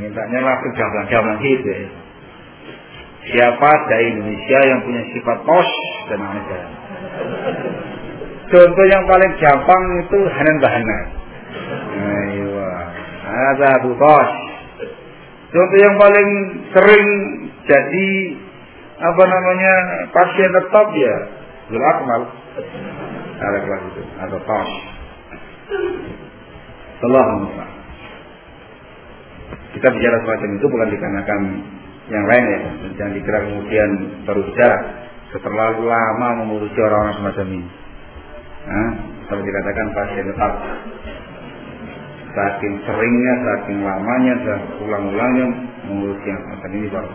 mintanya langsung gamblang-gamblang gitu ya. Siapa dari Indonesia yang punya sifat pos dan aja. Contoh yang paling gampang itu Hanan Bahanan. Ayo, ada Abu Tos. Contoh yang paling sering jadi apa namanya pasien tetap ya Zul Akmal ada kelas itu atau Tos. Allahumma kita bicara semacam itu bukan dikarenakan yang lain ya. Jangan dikira kemudian baru bicara. Setelah lama mengurusi orang-orang semacam ini. Nah, kalau dikatakan pasien tetap saking seringnya, saking lamanya, dan ulang-ulangnya mengurusi yang semacam ini baru